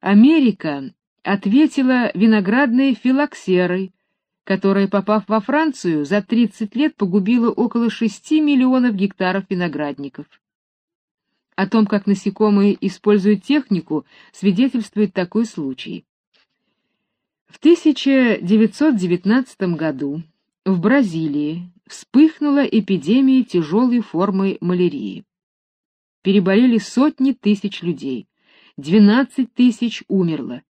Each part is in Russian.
Америка ответила виноградной филоксерой, которая, попав во Францию, за 30 лет погубила около 6 миллионов гектаров виноградников. О том, как насекомые используют технику, свидетельствует такой случай. В 1919 году в Бразилии вспыхнула эпидемия тяжелой формы малярии. Переболели сотни тысяч людей, 12 тысяч умерло.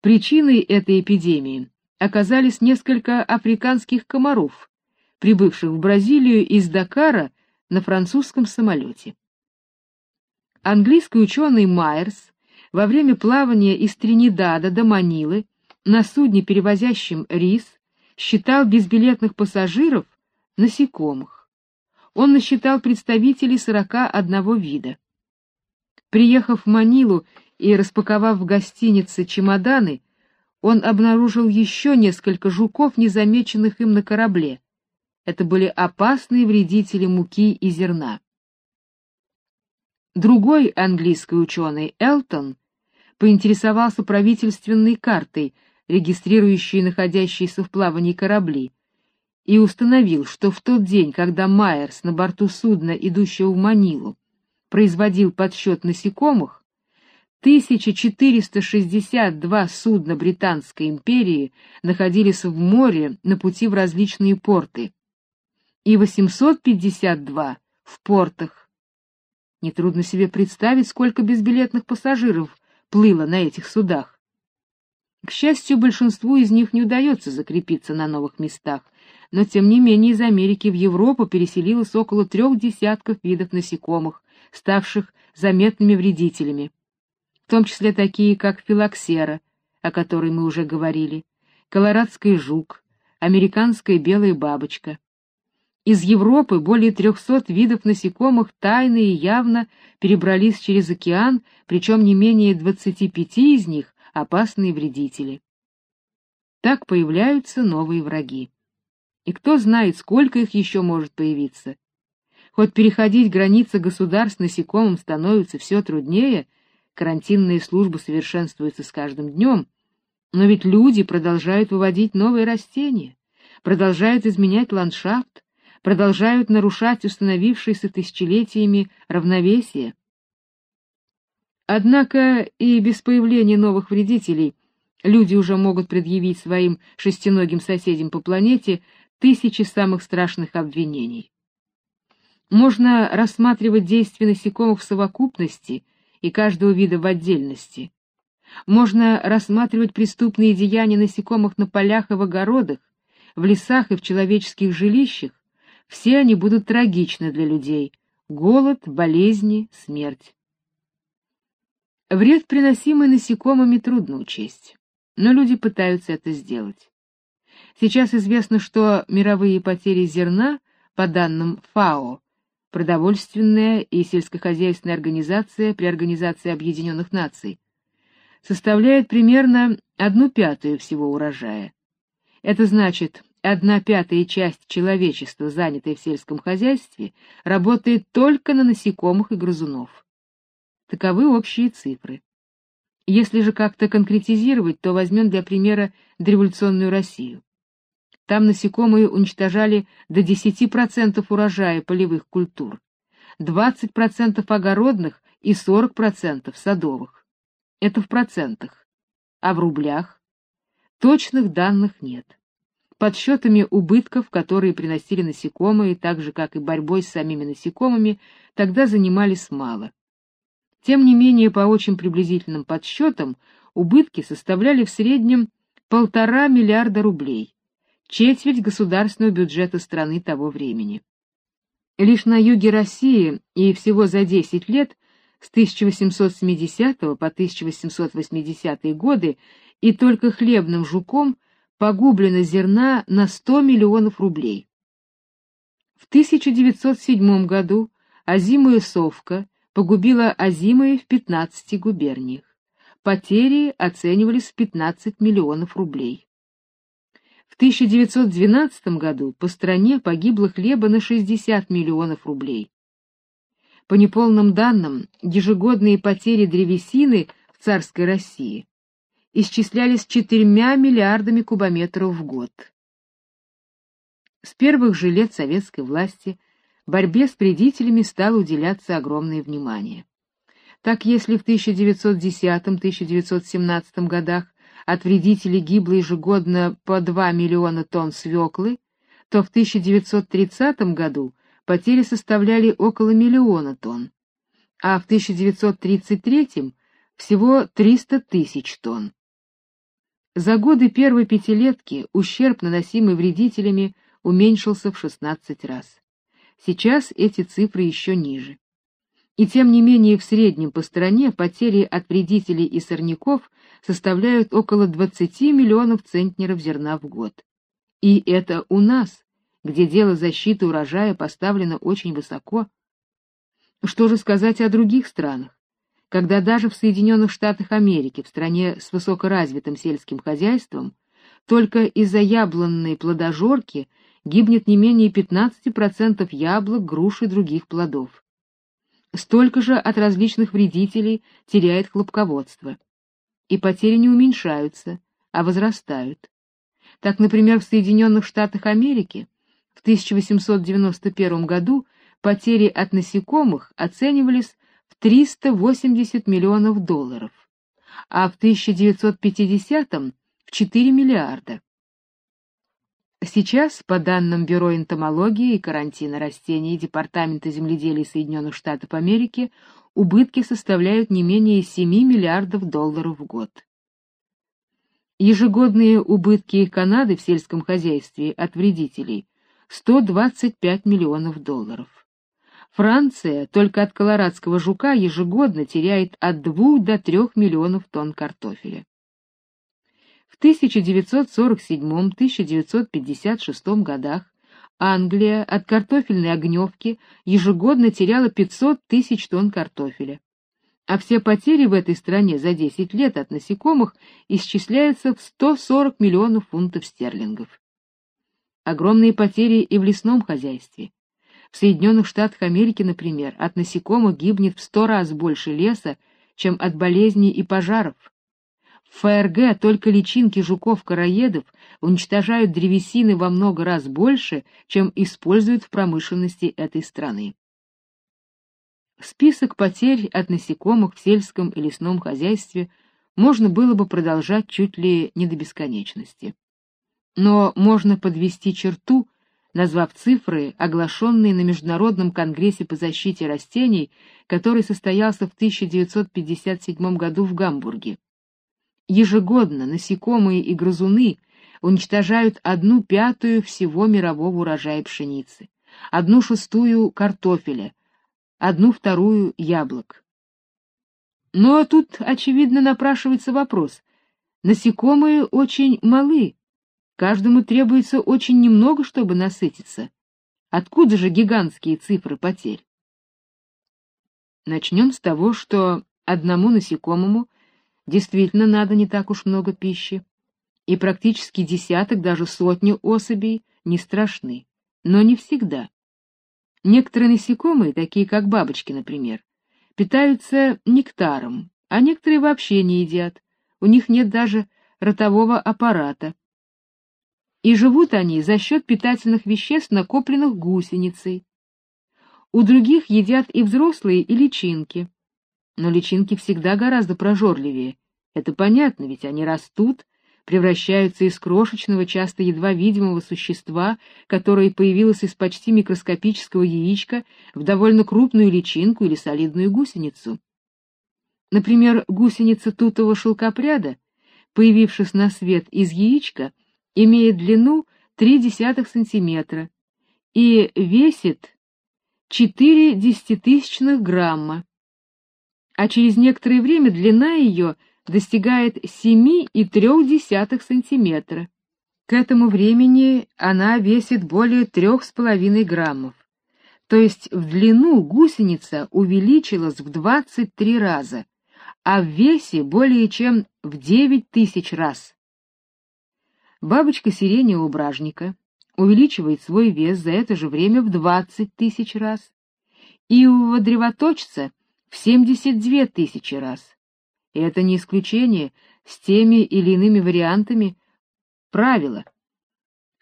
Причиной этой эпидемии оказались несколько африканских комаров, прибывших в Бразилию из Дакара на французском самолете. Английский ученый Майерс во время плавания из Тринидада до Манилы на судне, перевозящем рис, считал безбилетных пассажиров насекомых. Он насчитал представителей 41 вида. Приехав в Манилу и распаковав в гостинице чемоданы, он обнаружил еще несколько жуков, незамеченных им на корабле. Это были опасные вредители муки и зерна. Другой английский ученый, Элтон, поинтересовался правительственной картой, регистрирующей находящиеся в плавании корабли, и установил, что в тот день, когда Майерс на борту судна, идущего в Манилу, производил подсчет насекомых, 1462 судна Британской империи находились в море на пути в различные порты, и 852 в портах. Нетрудно себе представить, сколько безбилетных пассажиров плыло на этих судах. К счастью, большинству из них не удается закрепиться на новых местах, но тем не менее из Америки в Европу переселилось около трех десятков видов насекомых, ставших заметными вредителями в том числе такие, как филоксера, о которой мы уже говорили, колорадский жук, американская белая бабочка. Из Европы более 300 видов насекомых тайно и явно перебрались через океан, причем не менее 25 из них опасные вредители. Так появляются новые враги. И кто знает, сколько их еще может появиться. Хоть переходить границы государств насекомым становится все труднее, карантинные службы совершенствуются с каждым днем, но ведь люди продолжают выводить новые растения, продолжают изменять ландшафт, продолжают нарушать установившееся тысячелетиями равновесие. Однако и без появления новых вредителей люди уже могут предъявить своим шестиногим соседям по планете тысячи самых страшных обвинений. Можно рассматривать действия насекомых в совокупности и каждого вида в отдельности. Можно рассматривать преступные деяния насекомых на полях и в огородах, в лесах и в человеческих жилищах. Все они будут трагичны для людей: голод, болезни, смерть. Вред, приносимый насекомыми, трудно учесть, но люди пытаются это сделать. Сейчас известно, что мировые потери зерна, по данным ФАО, продовольственная и сельскохозяйственная организация при Организации Объединенных Наций, составляет примерно одну пятую всего урожая. Это значит, одна пятая часть человечества, занятой в сельском хозяйстве, работает только на насекомых и грызунов. Таковы общие цифры. Если же как-то конкретизировать, то возьмем для примера дореволюционную Россию. Там насекомые уничтожали до 10% урожая полевых культур, 20% огородных и 40% садовых. Это в процентах. А в рублях? Точных данных нет. Подсчетами убытков, которые приносили насекомые, так же как и борьбой с самими насекомыми, тогда занимались мало. Тем не менее, по очень приблизительным подсчетам, убытки составляли в среднем полтора миллиарда рублей четверть государственного бюджета страны того времени. Лишь на юге России и всего за 10 лет с 1870 по 1880 годы и только хлебным жуком погублено зерна на 100 миллионов рублей. В 1907 году озимая совка погубила озимые в 15 губерниях. Потери оценивались в 15 миллионов рублей. В 1912 году по стране погибло хлеба на 60 миллионов рублей. По неполным данным, ежегодные потери древесины в царской России исчислялись четырьмя миллиардами кубометров в год. С первых же лет советской власти борьбе с вредителями стало уделяться огромное внимание. Так, если в 1910-1917 годах от вредителей гибло ежегодно по 2 миллиона тонн свеклы, то в 1930 году потери составляли около миллиона тонн, а в 1933 всего 300 тысяч тонн. За годы первой пятилетки ущерб, наносимый вредителями, уменьшился в 16 раз. Сейчас эти цифры еще ниже. И тем не менее в среднем по стране потери от вредителей и сорняков составляют около 20 миллионов центнеров зерна в год. И это у нас, где дело защиты урожая поставлено очень высоко. Что же сказать о других странах? Когда даже в Соединенных Штатах Америки, в стране с высокоразвитым сельским хозяйством, только из-за яблонной плодожорки гибнет не менее 15% яблок, груш и других плодов. Столько же от различных вредителей теряет хлопководство. И потери не уменьшаются, а возрастают. Так, например, в Соединенных Штатах Америки в 1891 году потери от насекомых оценивались в 380 миллионов долларов, а в 1950 в 4 миллиарда. Сейчас, по данным Бюро энтомологии и карантина растений Департамента земледелия Соединенных Штатов Америки, убытки составляют не менее 7 миллиардов долларов в год. Ежегодные убытки Канады в сельском хозяйстве от вредителей 125 миллионов долларов. Франция только от колорадского жука ежегодно теряет от 2 до 3 миллионов тонн картофеля. 1947-1956 годах Англия от картофельной огневки ежегодно теряла 500 тысяч тонн картофеля, а все потери в этой стране за 10 лет от насекомых исчисляются в 140 миллионов фунтов стерлингов. Огромные потери и в лесном хозяйстве. В Соединенных Штатах Америки, например, от насекомых гибнет в 100 раз больше леса, чем от болезней и пожаров. В ФРГ только личинки жуков-короедов уничтожают древесины во много раз больше, чем используют в промышленности этой страны. Список потерь от насекомых в сельском и лесном хозяйстве можно было бы продолжать чуть ли не до бесконечности. Но можно подвести черту, назвав цифры, оглашенные на Международном конгрессе по защите растений, который состоялся в 1957 году в Гамбурге. Ежегодно насекомые и грызуны уничтожают одну пятую всего мирового урожая пшеницы, одну шестую картофеля, одну вторую яблок. Но тут, очевидно, напрашивается вопрос. Насекомые очень малы, каждому требуется очень немного, чтобы насытиться. Откуда же гигантские цифры потерь? Начнем с того, что одному насекомому – Действительно, надо не так уж много пищи, и практически десяток, даже сотни особей не страшны, но не всегда. Некоторые насекомые, такие как бабочки, например, питаются нектаром, а некоторые вообще не едят, у них нет даже ротового аппарата. И живут они за счет питательных веществ, накопленных гусеницей. У других едят и взрослые, и личинки. Но личинки всегда гораздо прожорливее, это понятно, ведь они растут, превращаются из крошечного, часто едва видимого существа, которое появилось из почти микроскопического яичка, в довольно крупную личинку или солидную гусеницу. Например, гусеница тутового шелкопряда, появившись на свет из яичка, имеет длину 0,3 сантиметра и весит 4 десятитысячных грамма, а через некоторое время длина ее — достигает 7,3 сантиметра. К этому времени она весит более 3,5 граммов. То есть в длину гусеница увеличилась в 23 раза, а в весе более чем в 9 тысяч раз. Бабочка сиреневого бражника увеличивает свой вес за это же время в 20 тысяч раз, и у древоточца в 72 тысячи раз И это не исключение, с теми или иными вариантами правила.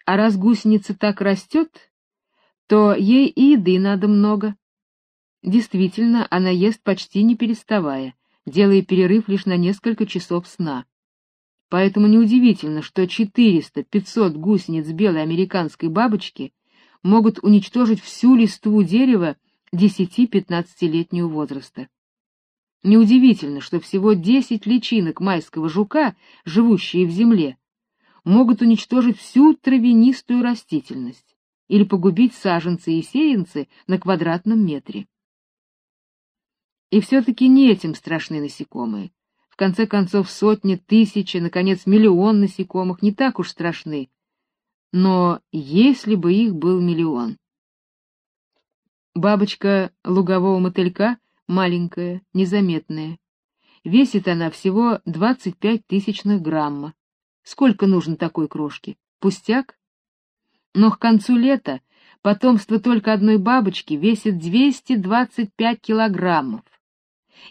А раз гусеница так растет, то ей и еды надо много. Действительно, она ест почти не переставая, делая перерыв лишь на несколько часов сна. Поэтому неудивительно, что 400-500 гусениц белой американской бабочки могут уничтожить всю листву дерева 10-15-летнего возраста. Неудивительно, что всего 10 личинок майского жука, живущие в земле, могут уничтожить всю травянистую растительность или погубить саженцы и сеянцы на квадратном метре. И все-таки не этим страшны насекомые. В конце концов, сотни, тысячи, наконец, миллион насекомых не так уж страшны. Но если бы их был миллион. Бабочка лугового мотылька маленькая, незаметная. Весит она всего 25 тысячных грамма. Сколько нужно такой крошки? Пустяк? Но к концу лета потомство только одной бабочки весит 225 килограммов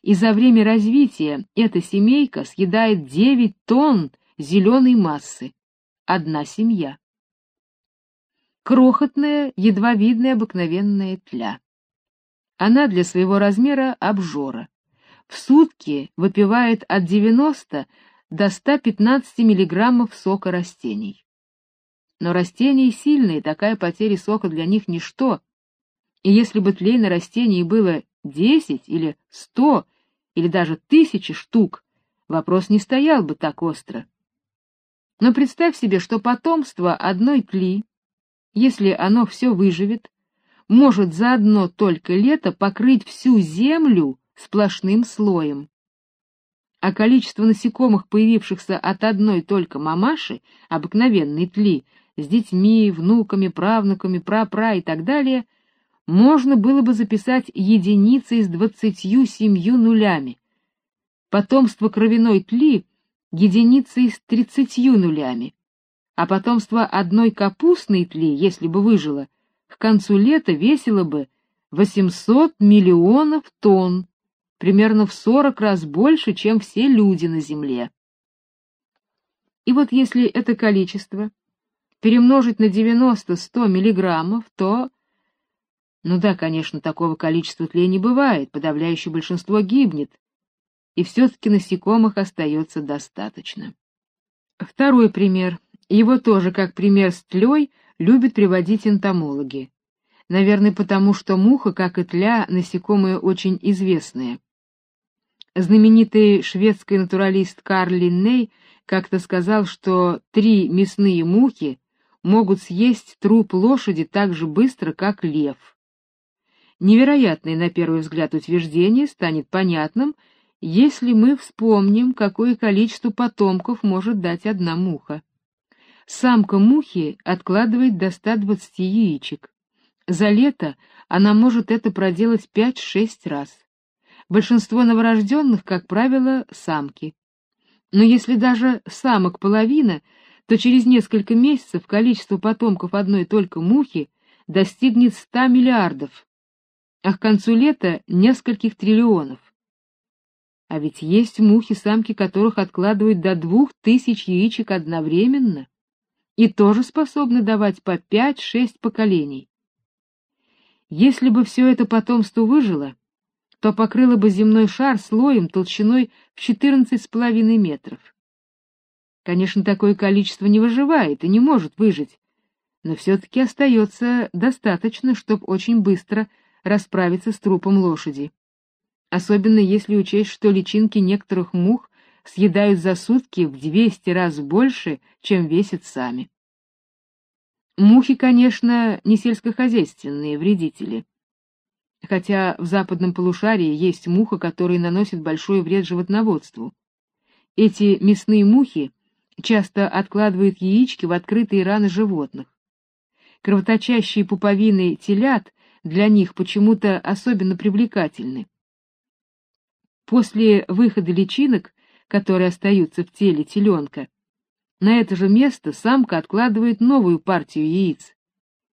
и за время развития эта семейка съедает 9 тонн зеленой массы. Одна семья. Крохотная, едва видная обыкновенная тля. Она для своего размера обжора. В сутки выпивает от 90 до 115 миллиграммов сока растений. Но растения сильные, такая потеря сока для них ничто. И если бы тлей на растении было десять или сто или даже тысячи штук, вопрос не стоял бы так остро. Но представь себе, что потомство одной тли, если оно все выживет, может за одно только лето покрыть всю землю сплошным слоем. А количество насекомых, появившихся от одной только мамаши, обыкновенной тли, с детьми, внуками, правнуками, прапра и так далее — можно было бы записать единицы с двадцатью семью нулями. Потомство кровяной тли — единицы с тридцатью нулями. А потомство одной капустной тли, если бы выжило, концу лета весило бы 800 миллионов тонн, примерно в 40 раз больше, чем все люди на Земле. И вот если это количество перемножить на 90-100 миллиграммов, то ну да, конечно, такого количества тлей не бывает, подавляющее большинство гибнет, и все-таки насекомых остается достаточно. Второй пример. Его тоже, как пример с тлей, любят приводить энтомологи. Наверное, потому что муха, как и тля, насекомые очень известные. Знаменитый шведский натуралист Карл Линней как-то сказал, что три мясные мухи могут съесть труп лошади так же быстро, как лев. Невероятное на первый взгляд утверждение станет понятным, если мы вспомним, какое количество потомков может дать одна муха. Самка мухи откладывает до 120 яичек. За лето она может это проделать 5-6 раз. Большинство новорожденных, как правило, самки. Но если даже самок половина, то через несколько месяцев количество потомков одной только мухи достигнет 100 миллиардов, а к концу лета нескольких триллионов. А ведь есть мухи-самки, которых откладывают до двух тысяч яичек одновременно, и тоже способны давать по пять-шесть поколений. Если бы все это потомство выжило, то покрыло бы земной шар слоем толщиной в четырнадцать с половиной метров. Конечно, такое количество не выживает и не может выжить, но все-таки остается достаточно, чтобы очень быстро расправиться с трупом лошади. Особенно если учесть, что личинки некоторых мух съедают за сутки в 200 раз больше, чем весят сами. Мухи, конечно, не сельскохозяйственные вредители. Хотя в западном полушарии есть муха, которая наносит большой вред животноводству. Эти мясные мухи часто откладывают яички в открытые раны животных. Кровоточащие пуповины телят для них почему-то особенно привлекательны. После выхода личинок, которые остаются в теле теленка, на это же место самка откладывает новую партию яиц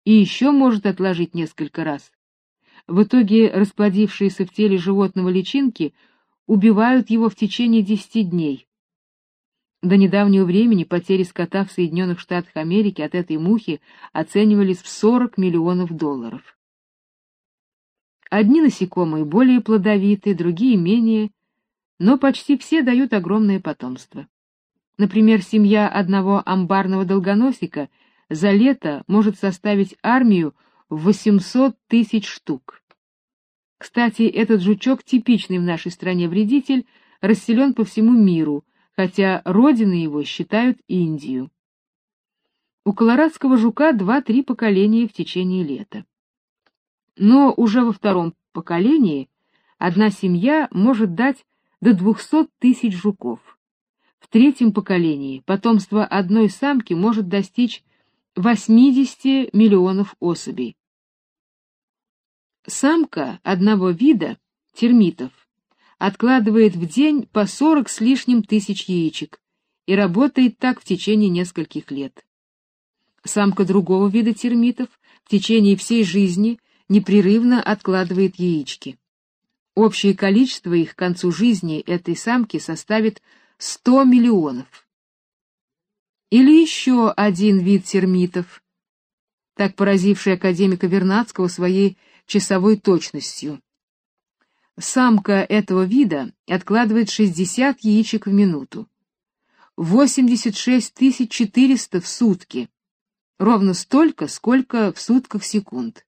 и еще может отложить несколько раз. В итоге расплодившиеся в теле животного личинки убивают его в течение 10 дней. До недавнего времени потери скота в Соединенных Штатах Америки от этой мухи оценивались в 40 миллионов долларов. Одни насекомые более плодовитые, другие менее, но почти все дают огромное потомство. Например, семья одного амбарного долгоносика за лето может составить армию в 800 тысяч штук. Кстати, этот жучок, типичный в нашей стране вредитель, расселен по всему миру, хотя родиной его считают Индию. У колорадского жука два-три поколения в течение лета. Но уже во втором поколении одна семья может дать до 200 тысяч жуков. В третьем поколении потомство одной самки может достичь 80 миллионов особей. Самка одного вида, термитов, откладывает в день по 40 с лишним тысяч яичек и работает так в течение нескольких лет. Самка другого вида термитов в течение всей жизни непрерывно откладывает яички. Общее количество их к концу жизни этой самки составит 100 миллионов. Или еще один вид термитов, так поразивший академика Вернадского своей часовой точностью. Самка этого вида откладывает 60 яичек в минуту. 86 400 в сутки. Ровно столько, сколько в сутках секунд.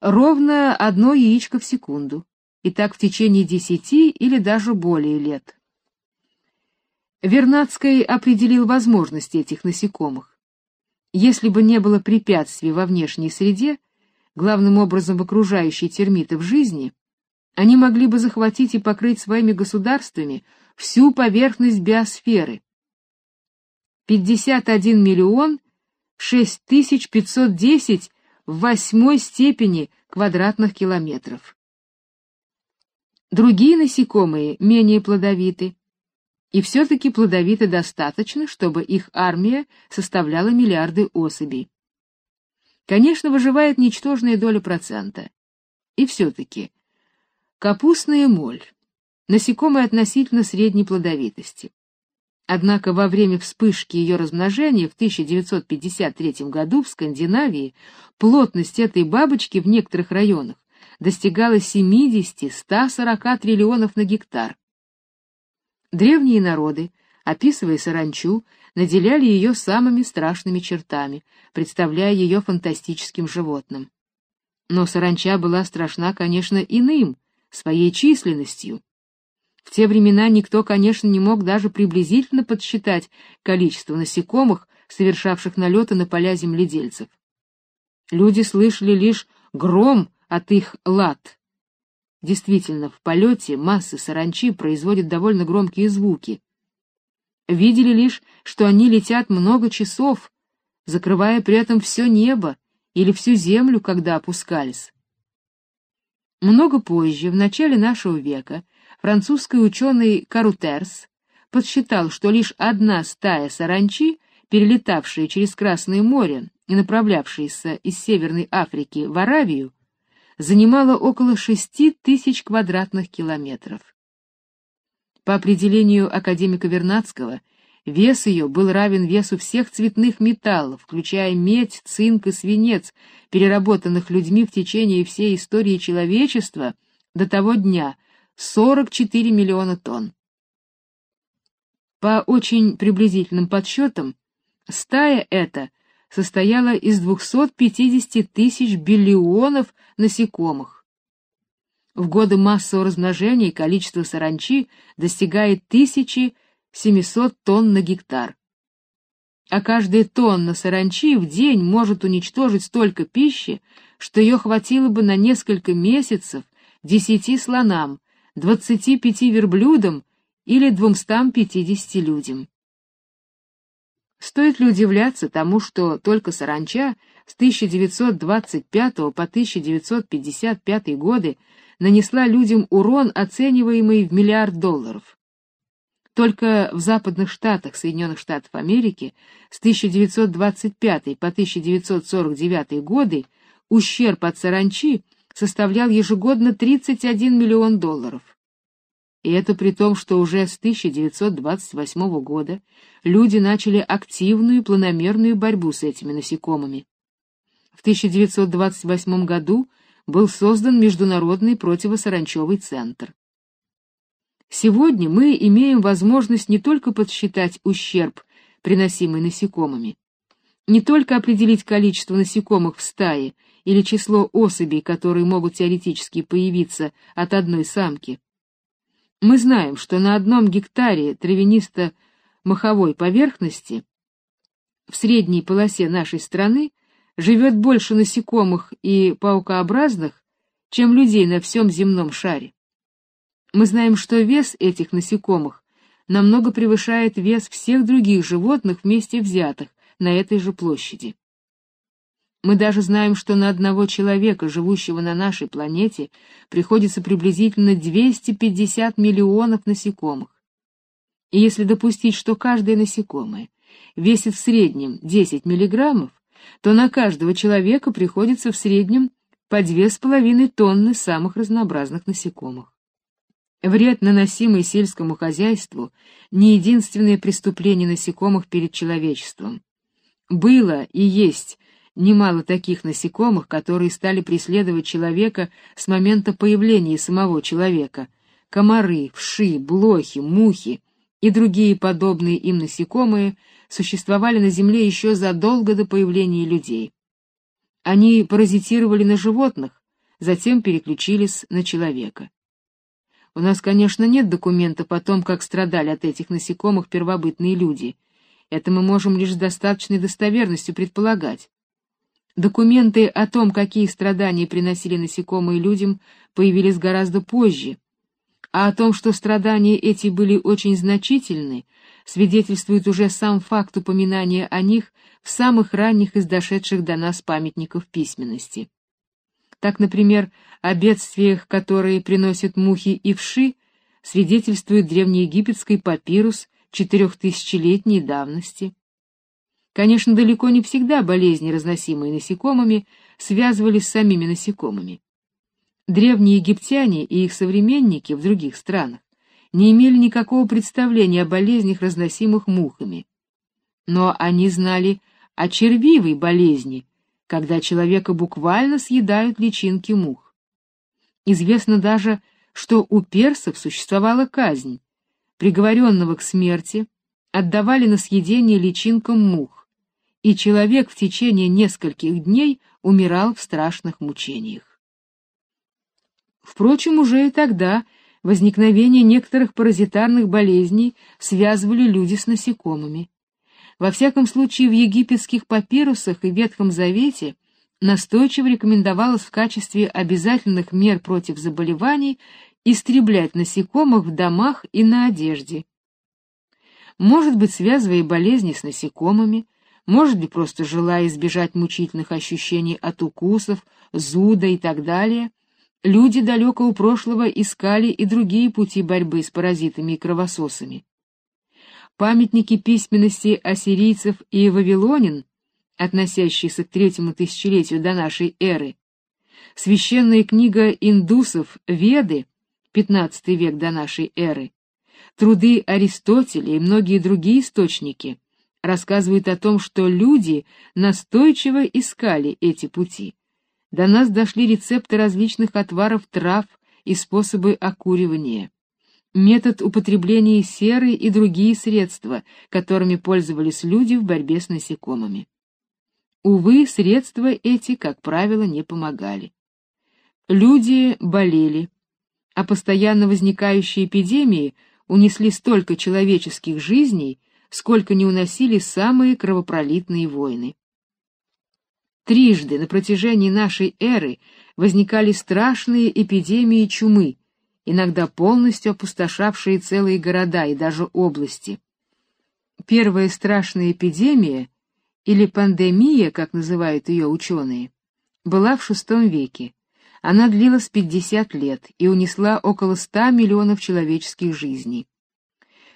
Ровно одно яичко в секунду. И так в течение 10 или даже более лет. Вернадский определил возможности этих насекомых. Если бы не было препятствий во внешней среде, главным образом в окружающей термитов жизни, они могли бы захватить и покрыть своими государствами всю поверхность биосферы. 51 миллион 6510 в восьмой степени квадратных километров. Другие насекомые менее плодовиты, и все-таки плодовиты достаточно, чтобы их армия составляла миллиарды особей. Конечно, выживает ничтожная доля процента. И все-таки капустная моль, насекомое относительно средней плодовитости. Однако во время вспышки ее размножения в 1953 году в Скандинавии плотность этой бабочки в некоторых районах достигала 70-140 триллионов на гектар. Древние народы, описывая саранчу, наделяли ее самыми страшными чертами, представляя ее фантастическим животным. Но саранча была страшна, конечно, иным, своей численностью. В те времена никто, конечно, не мог даже приблизительно подсчитать количество насекомых, совершавших налеты на поля земледельцев. Люди слышали лишь гром от их лад. Действительно, в полете массы саранчи производят довольно громкие звуки, видели лишь, что они летят много часов, закрывая при этом все небо или всю землю, когда опускались. Много позже, в начале нашего века, французский ученый Карутерс подсчитал, что лишь одна стая саранчи, перелетавшая через Красное море и направлявшаяся из Северной Африки в Аравию, занимала около шести тысяч квадратных километров. По определению академика Вернадского, вес ее был равен весу всех цветных металлов, включая медь, цинк и свинец, переработанных людьми в течение всей истории человечества до того дня 44 миллиона тонн. По очень приблизительным подсчетам, стая эта состояла из 250 тысяч биллионов насекомых, в годы массового размножения количество саранчи достигает 1700 тонн на гектар. А каждая тонна саранчи в день может уничтожить столько пищи, что ее хватило бы на несколько месяцев десяти слонам, двадцати пяти верблюдам или двумстам пятидесяти людям. Стоит ли удивляться тому, что только саранча с 1925 по 1955 годы нанесла людям урон, оцениваемый в миллиард долларов. Только в западных штатах Соединенных Штатов Америки с 1925 по 1949 годы ущерб от саранчи составлял ежегодно 31 миллион долларов. И это при том, что уже с 1928 года люди начали активную планомерную борьбу с этими насекомыми. В 1928 году был создан Международный противосаранчевый центр. Сегодня мы имеем возможность не только подсчитать ущерб, приносимый насекомыми, не только определить количество насекомых в стае или число особей, которые могут теоретически появиться от одной самки. Мы знаем, что на одном гектаре травянисто-маховой поверхности в средней полосе нашей страны живет больше насекомых и паукообразных, чем людей на всем земном шаре. Мы знаем, что вес этих насекомых намного превышает вес всех других животных вместе взятых на этой же площади. Мы даже знаем, что на одного человека, живущего на нашей планете, приходится приблизительно 250 миллионов насекомых. И если допустить, что каждое насекомое весит в среднем 10 миллиграммов, то на каждого человека приходится в среднем по 2,5 тонны самых разнообразных насекомых. Вред, наносимый сельскому хозяйству, не единственное преступление насекомых перед человечеством. Было и есть немало таких насекомых, которые стали преследовать человека с момента появления самого человека. Комары, вши, блохи, мухи и другие подобные им насекомые существовали на земле еще задолго до появления людей. Они паразитировали на животных, затем переключились на человека. У нас, конечно, нет документов о том, как страдали от этих насекомых первобытные люди. Это мы можем лишь с достаточной достоверностью предполагать. Документы о том, какие страдания приносили насекомые людям, появились гораздо позже, а о том, что страдания эти были очень значительны, свидетельствует уже сам факт упоминания о них в самых ранних из дошедших до нас памятников письменности. Так, например, о бедствиях, которые приносят мухи и вши, свидетельствует древнеегипетский папирус четырехтысячелетней давности. Конечно, далеко не всегда болезни, разносимые насекомыми, связывались с самими насекомыми. Древние египтяне и их современники в других странах не имели никакого представления о болезнях, разносимых мухами. Но они знали о червивой болезни, когда человека буквально съедают личинки мух. Известно даже, что у персов существовала казнь. Приговоренного к смерти отдавали на съедение личинкам мух, и человек в течение нескольких дней умирал в страшных мучениях. Впрочем, уже и тогда возникновение некоторых паразитарных болезней связывали люди с насекомыми. Во всяком случае, в египетских папирусах и Ветхом Завете настойчиво рекомендовалось в качестве обязательных мер против заболеваний истреблять насекомых в домах и на одежде. Может быть, связывая болезни с насекомыми, может быть, просто желая избежать мучительных ощущений от укусов, зуда и так далее, люди далекого прошлого искали и другие пути борьбы с паразитами и кровососами. Памятники письменности ассирийцев и вавилонин, относящиеся к третьему тысячелетию до нашей эры, священная книга индусов Веды, XV век до нашей эры, труды Аристотеля и многие другие источники рассказывают о том, что люди настойчиво искали эти пути. До нас дошли рецепты различных отваров трав и способы окуривания метод употребления серы и другие средства, которыми пользовались люди в борьбе с насекомыми. Увы, средства эти, как правило, не помогали. Люди болели, а постоянно возникающие эпидемии унесли столько человеческих жизней, сколько не уносили самые кровопролитные войны. Трижды на протяжении нашей эры возникали страшные эпидемии чумы, иногда полностью опустошавшие целые города и даже области. Первая страшная эпидемия, или пандемия, как называют ее ученые, была в VI веке. Она длилась 50 лет и унесла около 100 миллионов человеческих жизней.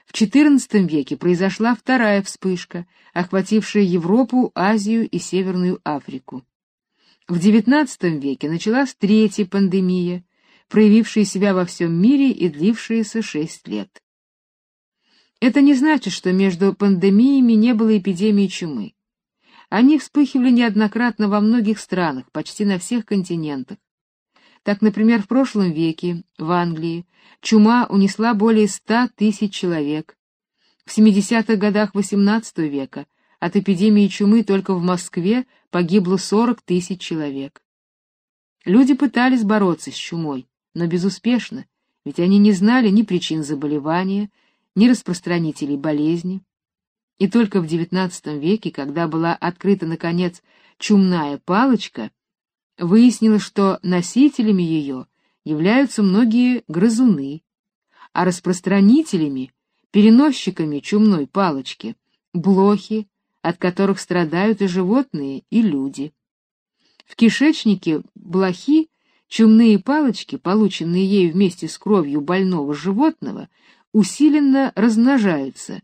В XIV веке произошла вторая вспышка, охватившая Европу, Азию и Северную Африку. В XIX веке началась третья пандемия, проявившие себя во всем мире и длившиеся шесть лет. Это не значит, что между пандемиями не было эпидемии чумы. Они вспыхивали неоднократно во многих странах, почти на всех континентах. Так, например, в прошлом веке в Англии чума унесла более ста тысяч человек. В 70-х годах XVIII века от эпидемии чумы только в Москве погибло 40 тысяч человек. Люди пытались бороться с чумой, но безуспешно, ведь они не знали ни причин заболевания, ни распространителей болезни. И только в XIX веке, когда была открыта, наконец, чумная палочка, выяснилось, что носителями ее являются многие грызуны, а распространителями, переносчиками чумной палочки, блохи, от которых страдают и животные, и люди. В кишечнике блохи чумные палочки, полученные ею вместе с кровью больного животного, усиленно размножаются,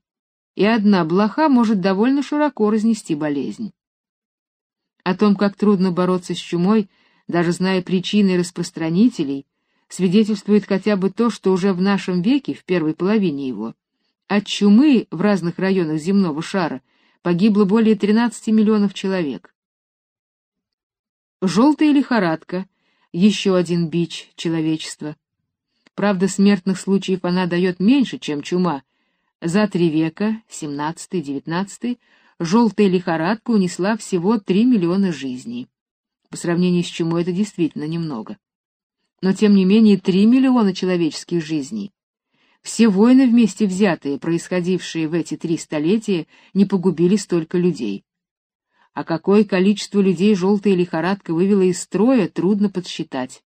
и одна блоха может довольно широко разнести болезнь. О том, как трудно бороться с чумой, даже зная причины распространителей, свидетельствует хотя бы то, что уже в нашем веке, в первой половине его, от чумы в разных районах земного шара погибло более 13 миллионов человек. Желтая лихорадка — еще один бич человечества. Правда, смертных случаев она дает меньше, чем чума. За три века, 17-19, желтая лихорадка унесла всего 3 миллиона жизней. По сравнению с чумой это действительно немного. Но тем не менее 3 миллиона человеческих жизней. Все войны вместе взятые, происходившие в эти три столетия, не погубили столько людей. А какое количество людей желтая лихорадка вывела из строя, трудно подсчитать.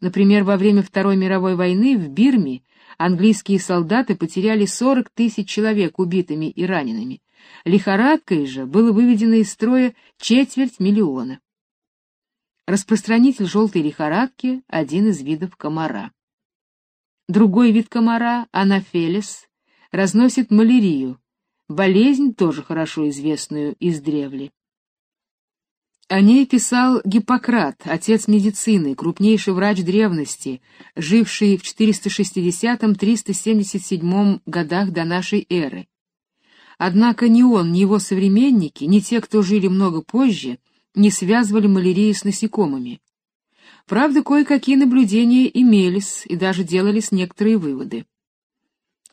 Например, во время Второй мировой войны в Бирме английские солдаты потеряли 40 тысяч человек убитыми и ранеными. Лихорадкой же было выведено из строя четверть миллиона. Распространитель желтой лихорадки — один из видов комара. Другой вид комара, анафелис, разносит малярию, болезнь, тоже хорошо известную издревле. О ней писал Гиппократ, отец медицины, крупнейший врач древности, живший в 460-377 годах до нашей эры. Однако ни он, ни его современники, ни те, кто жили много позже, не связывали малярию с насекомыми. Правда, кое-какие наблюдения имелись и даже делались некоторые выводы.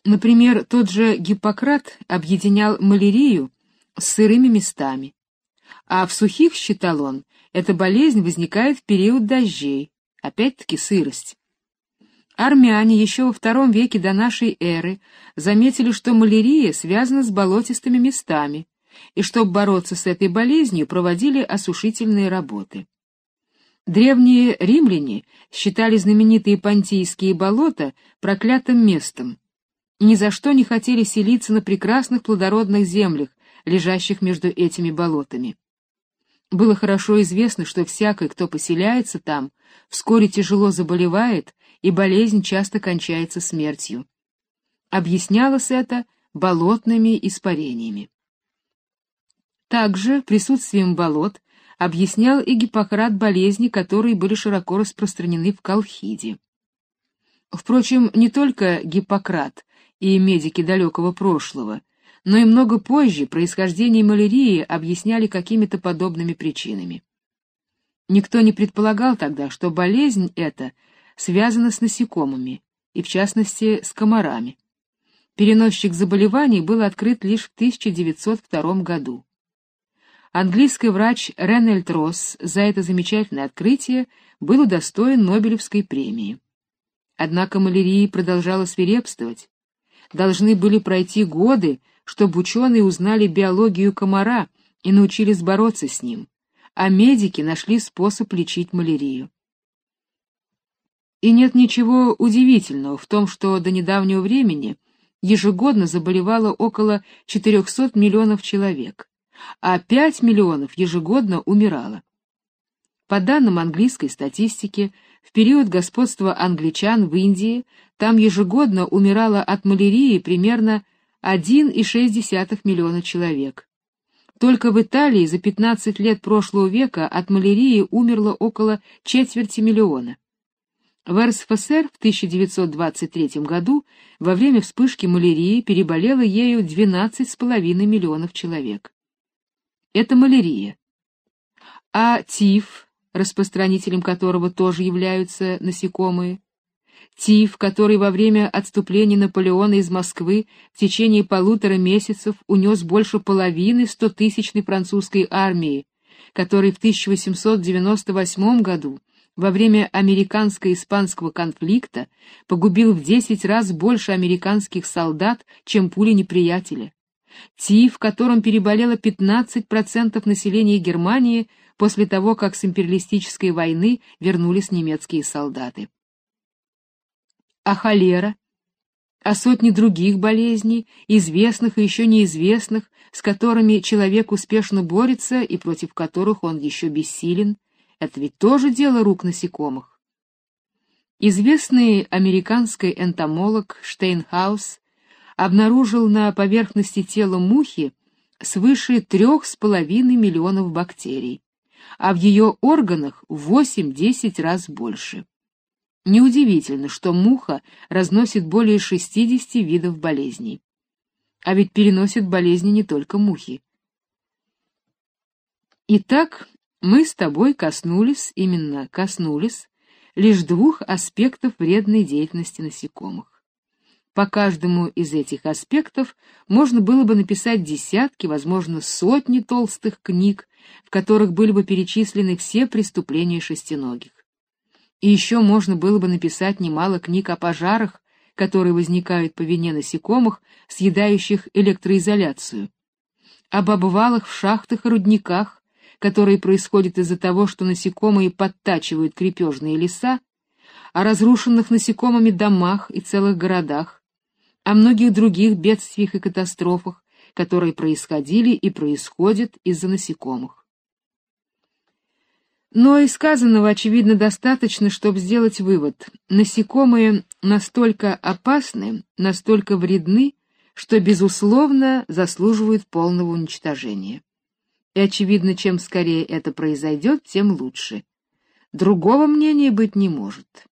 Например, тот же Гиппократ объединял малярию с сырыми местами а в сухих, считал он, эта болезнь возникает в период дождей, опять-таки сырость. Армяне еще во втором веке до нашей эры заметили, что малярия связана с болотистыми местами, и чтобы бороться с этой болезнью, проводили осушительные работы. Древние римляне считали знаменитые понтийские болота проклятым местом ни за что не хотели селиться на прекрасных плодородных землях, лежащих между этими болотами. Было хорошо известно, что всякий, кто поселяется там, вскоре тяжело заболевает, и болезнь часто кончается смертью. Объяснялось это болотными испарениями. Также присутствием болот объяснял и Гиппократ болезни, которые были широко распространены в Колхиде. Впрочем, не только Гиппократ и медики далекого прошлого но и много позже происхождение малярии объясняли какими-то подобными причинами. Никто не предполагал тогда, что болезнь эта связана с насекомыми, и в частности с комарами. Переносчик заболеваний был открыт лишь в 1902 году. Английский врач Реннельд Росс за это замечательное открытие был удостоен Нобелевской премии. Однако малярия продолжала свирепствовать. Должны были пройти годы, чтобы ученые узнали биологию комара и научились бороться с ним, а медики нашли способ лечить малярию. И нет ничего удивительного в том, что до недавнего времени ежегодно заболевало около 400 миллионов человек, а 5 миллионов ежегодно умирало. По данным английской статистики, в период господства англичан в Индии там ежегодно умирало от малярии примерно 1,6 миллиона человек. Только в Италии за 15 лет прошлого века от малярии умерло около четверти миллиона. В РСФСР в 1923 году во время вспышки малярии переболело ею 12,5 миллионов человек. Это малярия. А тиф, распространителем которого тоже являются насекомые, тиф, который во время отступления Наполеона из Москвы в течение полутора месяцев унес больше половины стотысячной французской армии, который в 1898 году во время американско-испанского конфликта погубил в 10 раз больше американских солдат, чем пули неприятеля. Тиф, которым переболело 15% населения Германии после того, как с империалистической войны вернулись немецкие солдаты. А холера, а сотни других болезней, известных и еще неизвестных, с которыми человек успешно борется и против которых он еще бессилен, это ведь тоже дело рук насекомых. Известный американский энтомолог Штейнхаус обнаружил на поверхности тела мухи свыше трех с половиной миллионов бактерий, а в ее органах в 8-10 раз больше. Неудивительно, что муха разносит более 60 видов болезней. А ведь переносят болезни не только мухи. Итак, мы с тобой коснулись, именно коснулись, лишь двух аспектов вредной деятельности насекомых. По каждому из этих аспектов можно было бы написать десятки, возможно, сотни толстых книг, в которых были бы перечислены все преступления шестиногих. И еще можно было бы написать немало книг о пожарах, которые возникают по вине насекомых, съедающих электроизоляцию, об обвалах в шахтах и рудниках, которые происходят из-за того, что насекомые подтачивают крепежные леса, о разрушенных насекомыми домах и целых городах, о многих других бедствиях и катастрофах, которые происходили и происходят из-за насекомых. Но и сказанного, очевидно, достаточно, чтобы сделать вывод. Насекомые настолько опасны, настолько вредны, что, безусловно, заслуживают полного уничтожения и очевидно, чем скорее это произойдет, тем лучше. Другого мнения быть не может.